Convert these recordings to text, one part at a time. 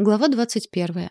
Глава 21.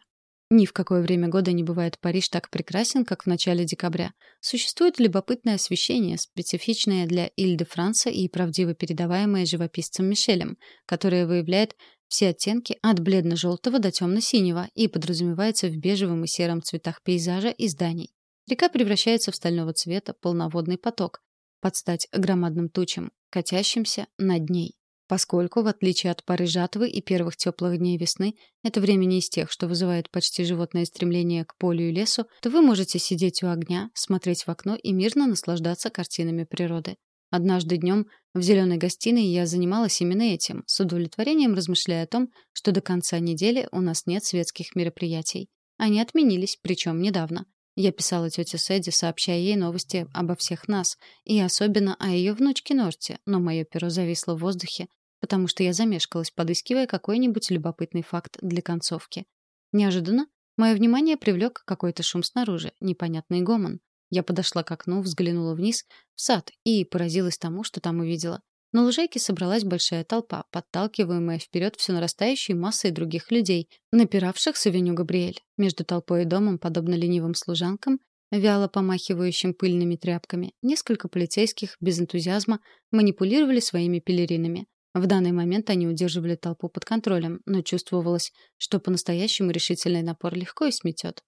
Ни в какое время года не бывает Париж так прекрасен, как в начале декабря. Существует любопытное освещение, специфичное для Иль-де-Франса и правдиво передаваемое живописцем Мишелем, которое выявляет все оттенки от бледно-желтого до темно-синего и подразумевается в бежевом и сером цветах пейзажа и зданий. Река превращается в стального цвета полноводный поток, под стать громадным тучам, катящимся над ней. Поскольку, в отличие от поры жатвы и первых теплых дней весны, это время не из тех, что вызывает почти животное стремление к полю и лесу, то вы можете сидеть у огня, смотреть в окно и мирно наслаждаться картинами природы. Однажды днем в зеленой гостиной я занималась именно этим, с удовлетворением размышляя о том, что до конца недели у нас нет светских мероприятий. Они отменились, причем недавно. Я писала тете Сэдди, сообщая ей новости обо всех нас, и особенно о ее внучке Норте, но мое перо зависло в воздухе, потому что я замешкалась, подыскивая какой-нибудь любопытный факт для концовки. Неожиданно мое внимание привлек какой-то шум снаружи, непонятный гомон. Я подошла к окну, взглянула вниз, в сад, и поразилась тому, что там увидела. На лужайке собралась большая толпа, подталкиваемая вперед все нарастающей массой других людей, напиравших с авеню Габриэль. Между толпой и домом, подобно ленивым служанкам, вяло помахивающим пыльными тряпками, несколько полицейских без энтузиазма манипулировали своими пелеринами. В данный момент они удерживали толпу под контролем, но чувствовалось, что по-настоящему решительный напор легко и сметет.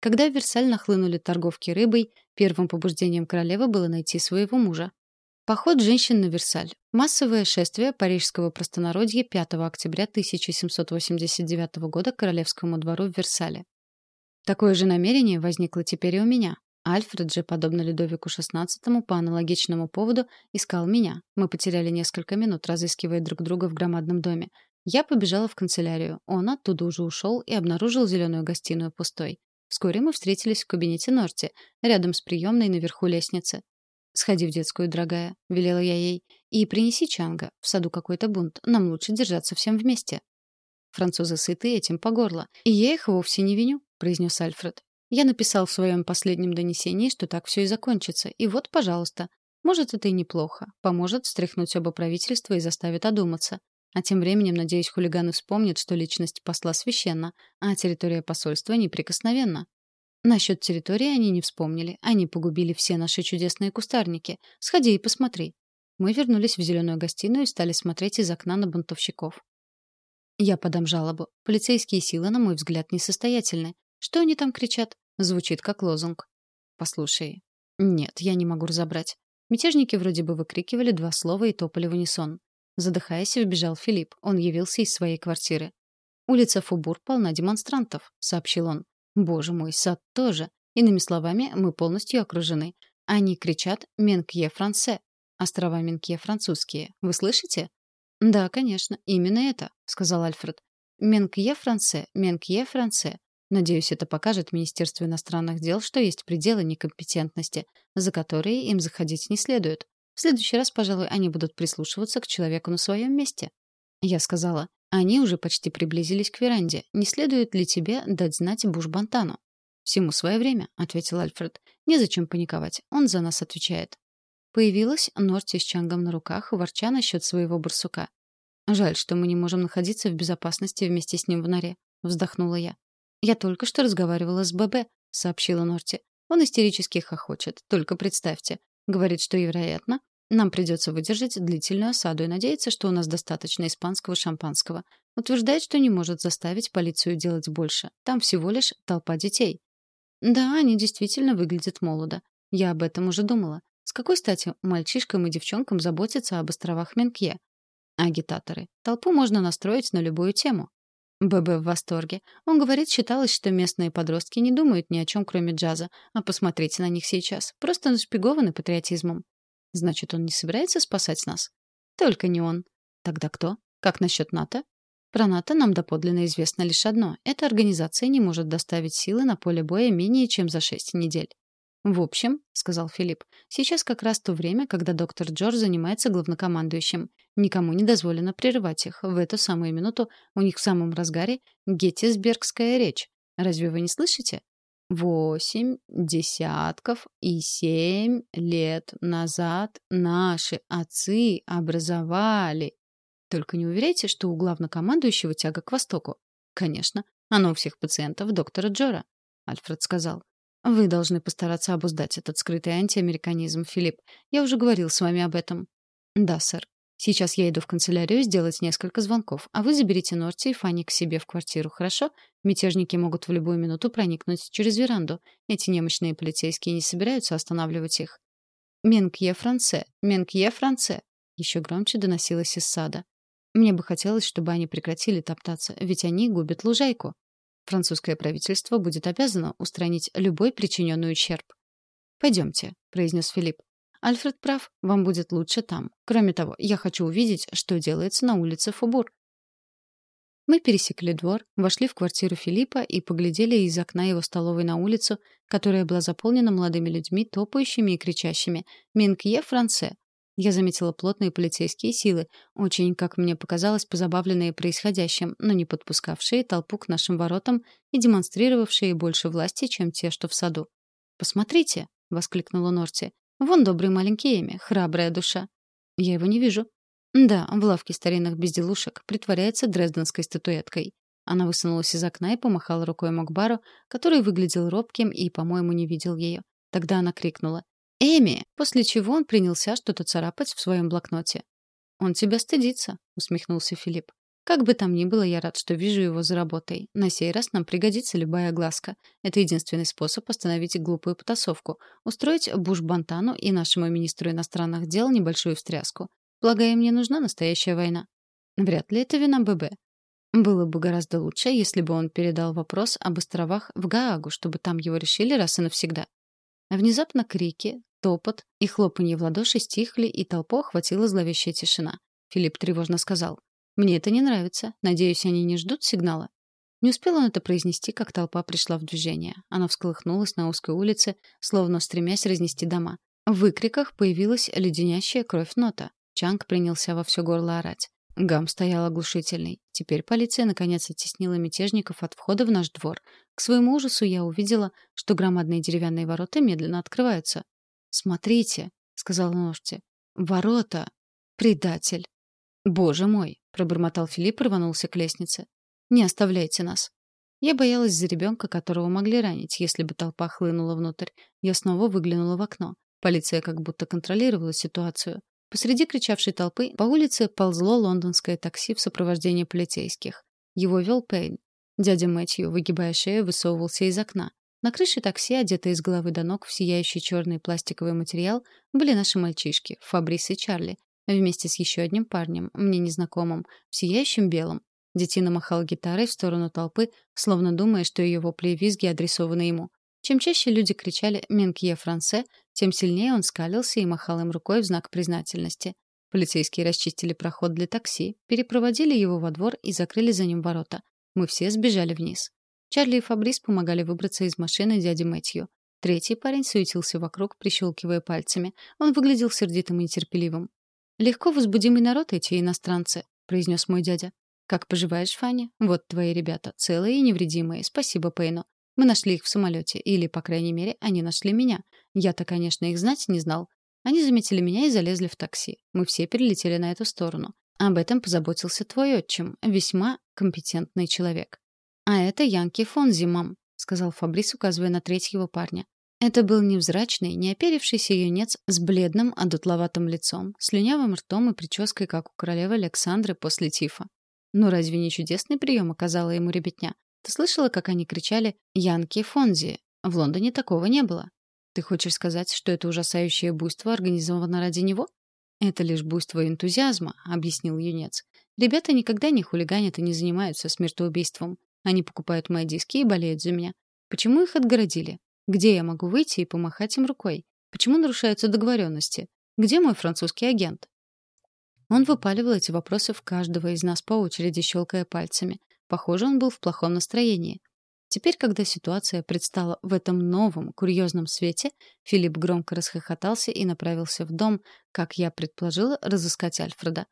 Когда в Версаль нахлынули торговки рыбой, первым побуждением королевы было найти своего мужа. Поход женщин на Версаль. Массовое шествие парижского простонародья 5 октября 1789 года к королевскому двору в Версале. Такое же намерение возникло теперь и у меня. Альфред же, подобно Людовику XVI, по аналогичному поводу искал меня. Мы потеряли несколько минут, разыскивая друг друга в громадном доме. Я побежала в канцелярию. Он оттуда уже ушел и обнаружил зеленую гостиную пустой. Вскоре мы встретились в кабинете Норти, рядом с приемной наверху лестницы. «Сходи в детскую, дорогая», — велела я ей, — «и принеси Чанга. В саду какой-то бунт. Нам лучше держаться всем вместе». Французы сыты этим по горло. «И я их вовсе не виню», — произнес Альфред. «Я написал в своем последнем донесении, что так все и закончится. И вот, пожалуйста. Может, это и неплохо. Поможет встряхнуть оба правительства и заставит одуматься. А тем временем, надеюсь, хулиганы вспомнят, что личность посла священна, а территория посольства неприкосновенна. Насчет территории они не вспомнили. Они погубили все наши чудесные кустарники. Сходи и посмотри. Мы вернулись в зеленую гостиную и стали смотреть из окна на бунтовщиков. Я подам жалобу. Полицейские силы, на мой взгляд, несостоятельны. Что они там кричат? Звучит как лозунг. Послушай. Нет, я не могу разобрать. Мятежники вроде бы выкрикивали два слова и топали в унисон. Задыхаясь, вбежал Филипп. Он явился из своей квартиры. «Улица Фубур полна демонстрантов», — сообщил он. Боже мой, сад тоже. Иными словами, мы полностью окружены. Они кричат «Менкье франце». Острова Менкье французские. Вы слышите? Да, конечно, именно это, сказал Альфред. Менкье франце, Менкье франце. Надеюсь, это покажет Министерству иностранных дел, что есть пределы некомпетентности, за которые им заходить не следует. В следующий раз, пожалуй, они будут прислушиваться к человеку на своем месте. Я сказала, они уже почти приблизились к веранде. Не следует ли тебе дать знать Буш-Бантану? «Всему свое время», — ответил Альфред. «Незачем паниковать. Он за нас отвечает». Появилась Норти с Чангом на руках, ворча насчет своего барсука. «Жаль, что мы не можем находиться в безопасности вместе с ним в норе», — вздохнула я. «Я только что разговаривала с ББ», — сообщила Норти. «Он истерически хохочет. Только представьте. Говорит, что, вероятно, нам придется выдержать длительную осаду и надеяться, что у нас достаточно испанского шампанского. Утверждает, что не может заставить полицию делать больше. Там всего лишь толпа детей. Да, они действительно выглядят молодо. Я об этом уже думала. С какой стати мальчишкам и девчонкам заботиться об островах Менкье? Агитаторы. Толпу можно настроить на любую тему. ББ в восторге. Он говорит, считалось, что местные подростки не думают ни о чем, кроме джаза. А посмотрите на них сейчас. Просто нашпигованы патриотизмом. Значит, он не собирается спасать нас? Только не он. Тогда кто? Как насчет НАТО? Про НАТО нам доподлинно известно лишь одно. Эта организация не может доставить силы на поле боя менее чем за шесть недель. «В общем», — сказал Филипп, — «сейчас как раз то время, когда доктор Джордж занимается главнокомандующим. Никому не дозволено прерывать их. В эту самую минуту у них в самом разгаре геттисбергская речь. Разве вы не слышите? Восемь десятков и семь лет назад наши отцы образовали. Только не уверяйте, что у главнокомандующего тяга к востоку. Конечно. Оно у всех пациентов доктора Джора, Альфред сказал. Вы должны постараться обуздать этот скрытый антиамериканизм, Филипп. Я уже говорил с вами об этом. Да, сэр. Сейчас я иду в канцелярию сделать несколько звонков, а вы заберите Норти и Фанни к себе в квартиру, хорошо? Мятежники могут в любую минуту проникнуть через веранду. Эти немощные полицейские не собираются останавливать их. «Менкье Франце! Менкье Франце!» Еще громче доносилось из сада. Мне бы хотелось, чтобы они прекратили топтаться, ведь они губят лужайку. Французское правительство будет обязано устранить любой причиненный ущерб. «Пойдемте», — произнес Филипп. Альфред прав, вам будет лучше там. Кроме того, я хочу увидеть, что делается на улице Фубур. Мы пересекли двор, вошли в квартиру Филиппа и поглядели из окна его столовой на улицу, которая была заполнена молодыми людьми, топающими и кричащими «Минкье Франце!». Я заметила плотные полицейские силы, очень, как мне показалось, позабавленные происходящим, но не подпускавшие толпу к нашим воротам и демонстрировавшие больше власти, чем те, что в саду. «Посмотрите!» — воскликнула Норти. Вон добрый маленький Эми, храбрая душа. Я его не вижу. Да, в лавке старинных безделушек притворяется дрезденской статуэткой. Она высунулась из окна и помахала рукой Мокбару, который выглядел робким и, по-моему, не видел ее. Тогда она крикнула «Эми!», после чего он принялся что-то царапать в своем блокноте. «Он тебя стыдится», — усмехнулся Филипп. Как бы там ни было, я рад, что вижу его за работой. На сей раз нам пригодится любая глазка. Это единственный способ остановить глупую потасовку, устроить Буш-Бантану и нашему министру иностранных дел небольшую встряску. Благо, мне нужна настоящая война. Вряд ли это вина ББ. Было бы гораздо лучше, если бы он передал вопрос об островах в Гаагу, чтобы там его решили раз и навсегда. Внезапно крики, топот и хлопанье в ладоши стихли, и толпу охватила зловещая тишина. Филипп тревожно сказал. Мне это не нравится. Надеюсь, они не ждут сигнала. Не успел он это произнести, как толпа пришла в движение. Она всколыхнулась на узкой улице, словно стремясь разнести дома. В выкриках появилась леденящая кровь нота. Чанг принялся во все горло орать. Гам стоял оглушительный. Теперь полиция наконец оттеснила мятежников от входа в наш двор. К своему ужасу я увидела, что громадные деревянные ворота медленно открываются. «Смотрите», — сказал Ножти. «Ворота! Предатель!» «Боже мой!» — пробормотал Филипп и рванулся к лестнице. «Не оставляйте нас». Я боялась за ребенка, которого могли ранить, если бы толпа хлынула внутрь. Я снова выглянула в окно. Полиция как будто контролировала ситуацию. Посреди кричавшей толпы по улице ползло лондонское такси в сопровождении полицейских. Его вел Пейн. Дядя Мэтью, выгибая шею, высовывался из окна. На крыше такси, одетые с головы до ног в сияющий черный пластиковый материал, были наши мальчишки, Фабрис и Чарли, вместе с еще одним парнем, мне незнакомым, в сияющем белом. Детина махал гитарой в сторону толпы, словно думая, что ее вопли и визги адресованы ему. Чем чаще люди кричали «Менкье Франце», тем сильнее он скалился и махал им рукой в знак признательности. Полицейские расчистили проход для такси, перепроводили его во двор и закрыли за ним ворота. Мы все сбежали вниз. Чарли и Фабрис помогали выбраться из машины дяди Мэтью. Третий парень суетился вокруг, прищелкивая пальцами. Он выглядел сердитым и нетерпеливым. «Легко возбудимый народ эти иностранцы», — произнес мой дядя. «Как поживаешь, Фанни? Вот твои ребята, целые и невредимые. Спасибо Пейну. Мы нашли их в самолете, или, по крайней мере, они нашли меня. Я-то, конечно, их знать не знал. Они заметили меня и залезли в такси. Мы все перелетели на эту сторону. Об этом позаботился твой отчим, весьма компетентный человек. А это Янки Фонзи, мам», — сказал Фабрис, указывая на третьего парня. Это был невзрачный, неоперившийся юнец с бледным, одутловатым лицом, слюнявым ртом и прической, как у королевы Александры после тифа. Но разве не чудесный прием оказала ему ребятня? Ты слышала, как они кричали «Янки Фонзи»? В Лондоне такого не было. Ты хочешь сказать, что это ужасающее буйство организовано ради него? Это лишь буйство энтузиазма, объяснил юнец. Ребята никогда не хулиганят и не занимаются смертоубийством. Они покупают мои диски и болеют за меня. Почему их отгородили? Где я могу выйти и помахать им рукой? Почему нарушаются договоренности? Где мой французский агент? Он выпаливал эти вопросы в каждого из нас по очереди, щелкая пальцами. Похоже, он был в плохом настроении. Теперь, когда ситуация предстала в этом новом, курьезном свете, Филипп громко расхохотался и направился в дом, как я предположила, разыскать Альфреда.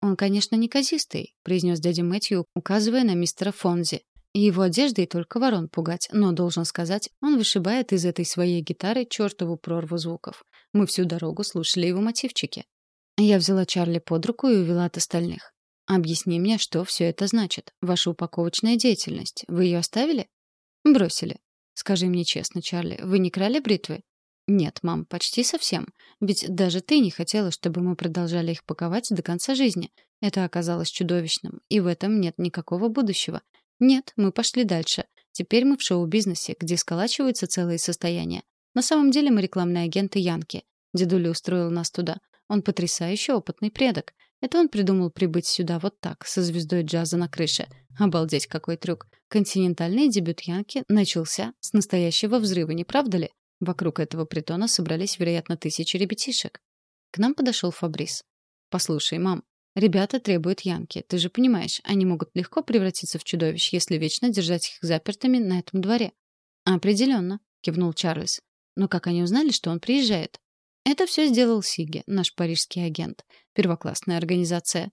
«Он, конечно, неказистый», — произнес дядя Мэтью, указывая на мистера Фонзи. Его одеждой только ворон пугать, но, должен сказать, он вышибает из этой своей гитары чертову прорву звуков. Мы всю дорогу слушали его мотивчики. Я взяла Чарли под руку и увела от остальных. Объясни мне, что все это значит. Ваша упаковочная деятельность. Вы ее оставили? Бросили. Скажи мне честно, Чарли, вы не крали бритвы? Нет, мам, почти совсем. Ведь даже ты не хотела, чтобы мы продолжали их паковать до конца жизни. Это оказалось чудовищным, и в этом нет никакого будущего. Нет, мы пошли дальше. Теперь мы в шоу-бизнесе, где сколачиваются целые состояния. На самом деле мы рекламные агенты Янки. Дедуля устроил нас туда. Он потрясающий опытный предок. Это он придумал прибыть сюда вот так, со звездой джаза на крыше. Обалдеть, какой трюк. Континентальный дебют Янки начался с настоящего взрыва, не правда ли? Вокруг этого притона собрались, вероятно, тысячи ребятишек. К нам подошел Фабрис. «Послушай, мам, Ребята требуют Янки. Ты же понимаешь, они могут легко превратиться в чудовищ, если вечно держать их запертыми на этом дворе. Определенно, кивнул Чарльз. Но как они узнали, что он приезжает? Это все сделал Сиги, наш парижский агент. Первоклассная организация.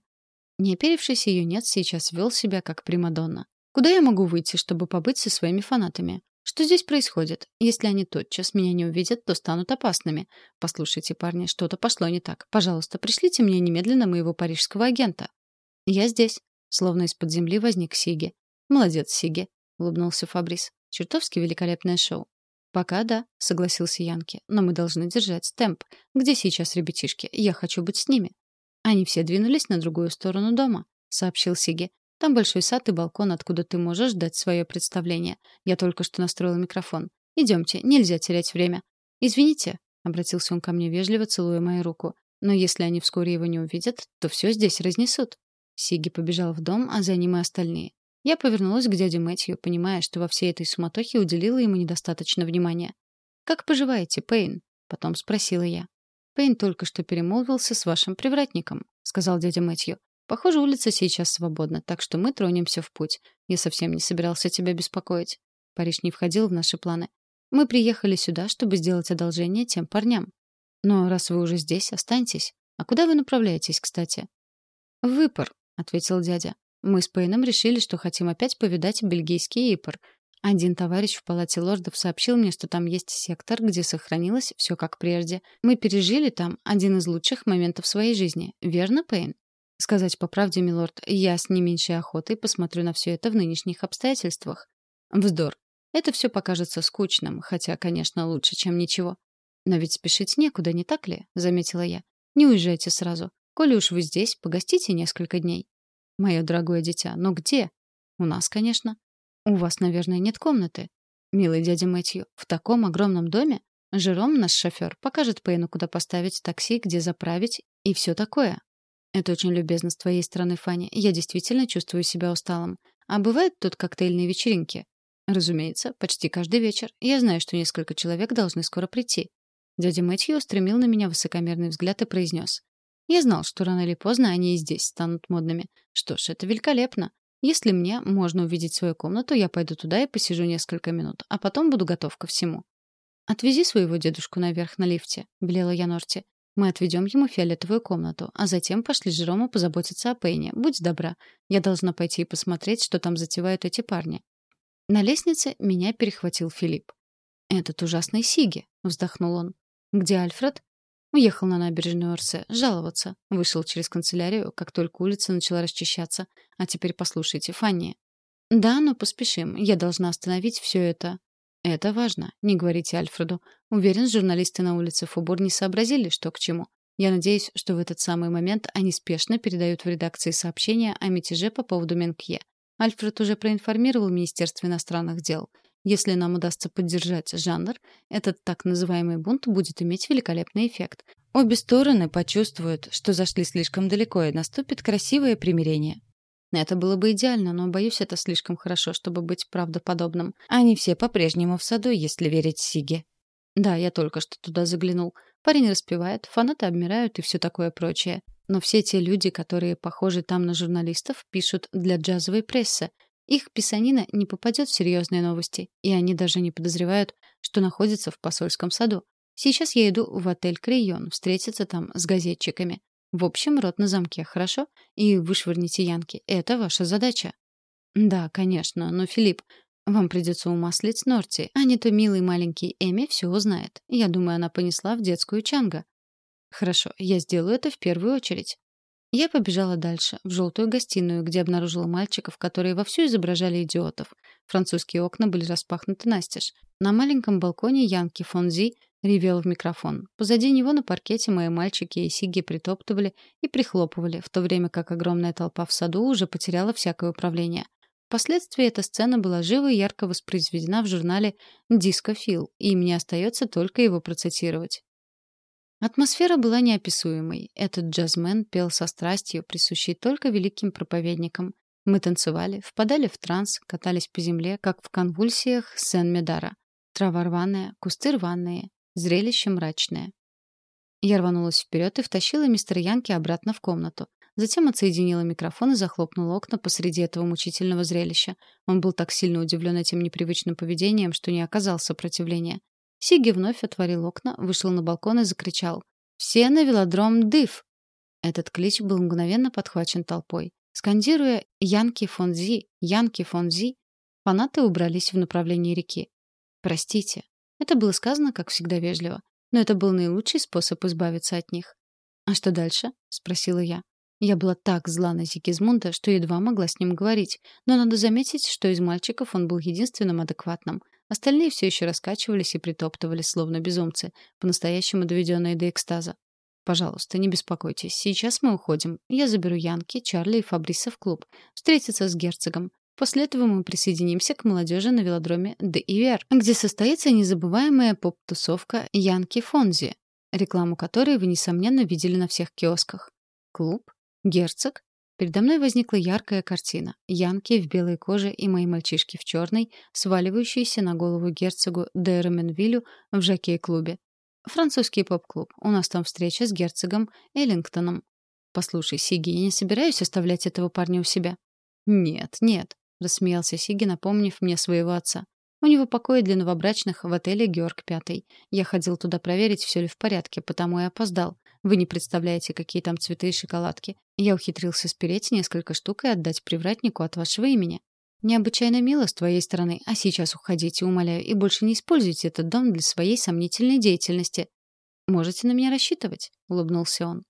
Не оперившийся юнец сейчас вел себя как Примадонна. Куда я могу выйти, чтобы побыть со своими фанатами? Что здесь происходит? Если они тотчас меня не увидят, то станут опасными. Послушайте, парни, что-то пошло не так. Пожалуйста, пришлите мне немедленно моего парижского агента. Я здесь. Словно из-под земли возник Сиги. Молодец, Сиги, улыбнулся Фабрис. Чертовски великолепное шоу. Пока да, согласился Янки. Но мы должны держать темп. Где сейчас ребятишки? Я хочу быть с ними. Они все двинулись на другую сторону дома, сообщил Сиги. Там большой сад и балкон, откуда ты можешь дать свое представление. Я только что настроил микрофон. Идемте, нельзя терять время. Извините, обратился он ко мне вежливо, целуя мою руку. Но если они вскоре его не увидят, то все здесь разнесут. Сиги побежал в дом, а за ним и остальные. Я повернулась к дяде Мэтью, понимая, что во всей этой суматохе уделила ему недостаточно внимания. «Как поживаете, Пейн?» — потом спросила я. «Пейн только что перемолвился с вашим привратником», — сказал дядя Мэтью. Похоже, улица сейчас свободна, так что мы тронемся в путь. Я совсем не собирался тебя беспокоить. Париж не входил в наши планы. Мы приехали сюда, чтобы сделать одолжение тем парням. Но раз вы уже здесь, останьтесь. А куда вы направляетесь, кстати? В Ипор, ответил дядя. Мы с Пейном решили, что хотим опять повидать бельгийский Ипор. Один товарищ в палате лордов сообщил мне, что там есть сектор, где сохранилось все как прежде. Мы пережили там один из лучших моментов своей жизни. Верно, Пейн? Сказать по правде, милорд, я с не меньшей охотой посмотрю на все это в нынешних обстоятельствах. Вздор. Это все покажется скучным, хотя, конечно, лучше, чем ничего. Но ведь спешить некуда, не так ли? заметила я. Не уезжайте сразу. Коли уж вы здесь, погостите несколько дней. Мое дорогое дитя, но где? У нас, конечно. У вас, наверное, нет комнаты. Милый дядя Мэтью, в таком огромном доме Жером, наш шофер, покажет Пейну, куда поставить такси, где заправить и все такое. Это очень любезно с твоей стороны, Фанни. Я действительно чувствую себя усталым. А бывают тут коктейльные вечеринки? Разумеется, почти каждый вечер. Я знаю, что несколько человек должны скоро прийти. Дядя Мэтью устремил на меня высокомерный взгляд и произнес. Я знал, что рано или поздно они и здесь станут модными. Что ж, это великолепно. Если мне можно увидеть свою комнату, я пойду туда и посижу несколько минут, а потом буду готов ко всему. «Отвези своего дедушку наверх на лифте», — велела я Норти. Мы отведем ему фиолетовую комнату, а затем пошли с Жерома позаботиться о Пейне. Будь добра. Я должна пойти и посмотреть, что там затевают эти парни. На лестнице меня перехватил Филипп. «Этот ужасный Сиги», — вздохнул он. «Где Альфред?» Уехал на набережную Орсе. Жаловаться. Вышел через канцелярию, как только улица начала расчищаться. А теперь послушайте, Фанни. «Да, но поспешим. Я должна остановить все это. Это важно. Не говорите Альфреду. Уверен, журналисты на улице Фубур не сообразили, что к чему. Я надеюсь, что в этот самый момент они спешно передают в редакции сообщение о мятеже по поводу Менкье. Альфред уже проинформировал Министерство иностранных дел. Если нам удастся поддержать жанр, этот так называемый бунт будет иметь великолепный эффект. Обе стороны почувствуют, что зашли слишком далеко, и наступит красивое примирение. Это было бы идеально, но, боюсь, это слишком хорошо, чтобы быть правдоподобным. Они все по-прежнему в саду, если верить Сиге. Да, я только что туда заглянул. Парень распевает, фанаты обмирают и все такое прочее. Но все те люди, которые похожи там на журналистов, пишут для джазовой прессы. Их писанина не попадет в серьезные новости, и они даже не подозревают, что находятся в посольском саду. Сейчас я иду в отель Крейон встретиться там с газетчиками. В общем, рот на замке, хорошо? И вышвырните Янки. Это ваша задача. Да, конечно, но, Филипп, вам придется умаслить Норти, а не то милый маленький Эми все узнает. Я думаю, она понесла в детскую Чанга. Хорошо, я сделаю это в первую очередь. Я побежала дальше, в желтую гостиную, где обнаружила мальчиков, которые вовсю изображали идиотов. Французские окна были распахнуты настежь. На маленьком балконе Янки Фонзи ревел в микрофон. Позади него на паркете мои мальчики и Сиги притоптывали и прихлопывали, в то время как огромная толпа в саду уже потеряла всякое управление. Впоследствии эта сцена была живо и ярко воспроизведена в журнале «Диско Фил», и мне остается только его процитировать. Атмосфера была неописуемой. Этот джазмен пел со страстью, присущей только великим проповедникам. Мы танцевали, впадали в транс, катались по земле, как в конвульсиях Сен-Медара. Трава рваная, кусты рваные, зрелище мрачное. Я рванулась вперед и втащила мистера Янки обратно в комнату. Затем отсоединила микрофон и захлопнула окна посреди этого мучительного зрелища. Он был так сильно удивлен этим непривычным поведением, что не оказал сопротивления. Сиги вновь отворил окна, вышел на балкон и закричал. «Все на велодром Дыв!» Этот клич был мгновенно подхвачен толпой. Скандируя «Янки Фонзи! Янки Фонзи!», фанаты убрались в направлении реки. «Простите». Это было сказано, как всегда, вежливо. Но это был наилучший способ избавиться от них. «А что дальше?» — спросила я. Я была так зла на Зигизмунда, что едва могла с ним говорить, но надо заметить, что из мальчиков он был единственным адекватным. Остальные все еще раскачивались и притоптывали, словно безумцы, по-настоящему доведенные до экстаза. «Пожалуйста, не беспокойтесь. Сейчас мы уходим. Я заберу Янки, Чарли и Фабриса в клуб. Встретиться с герцогом. После этого мы присоединимся к молодежи на велодроме «Де Ивер», где состоится незабываемая поп-тусовка Янки Фонзи, рекламу которой вы, несомненно, видели на всех киосках. Клуб? Герцог? Передо мной возникла яркая картина. Янки в белой коже и мои мальчишки в черной, сваливающиеся на голову герцогу Дейроменвилю в жокей-клубе. Французский поп-клуб. У нас там встреча с герцогом Эллингтоном. Послушай, Сиги, я не собираюсь оставлять этого парня у себя. Нет, нет, рассмеялся Сиги, напомнив мне своего отца. У него покои для новобрачных в отеле Георг Пятый. Я ходил туда проверить, все ли в порядке, потому и опоздал. Вы не представляете, какие там цветы и шоколадки. Я ухитрился спереть несколько штук и отдать привратнику от вашего имени. Необычайно мило с твоей стороны, а сейчас уходите, умоляю, и больше не используйте этот дом для своей сомнительной деятельности. Можете на меня рассчитывать, улыбнулся он.